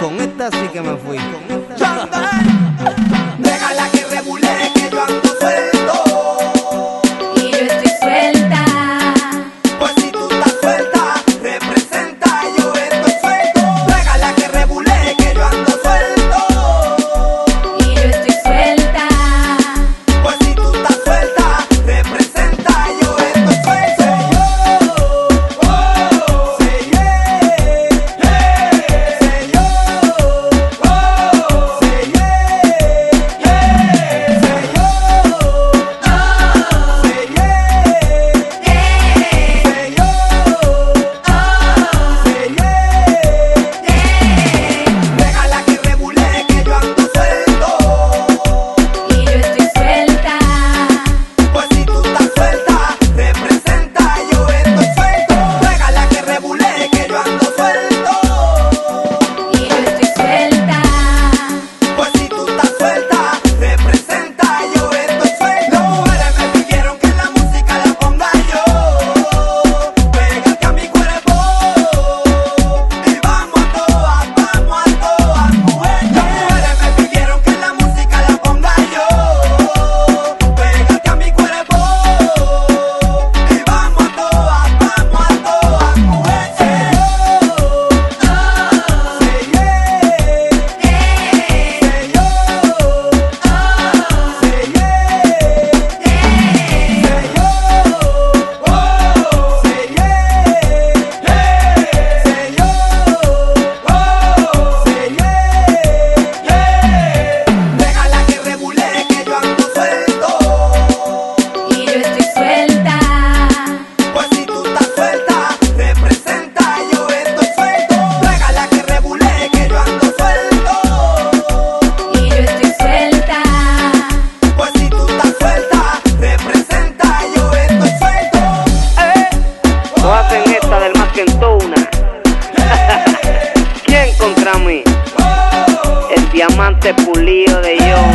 Con esta sí que me fui. Con esta... Regala que El diamante pulido de yo.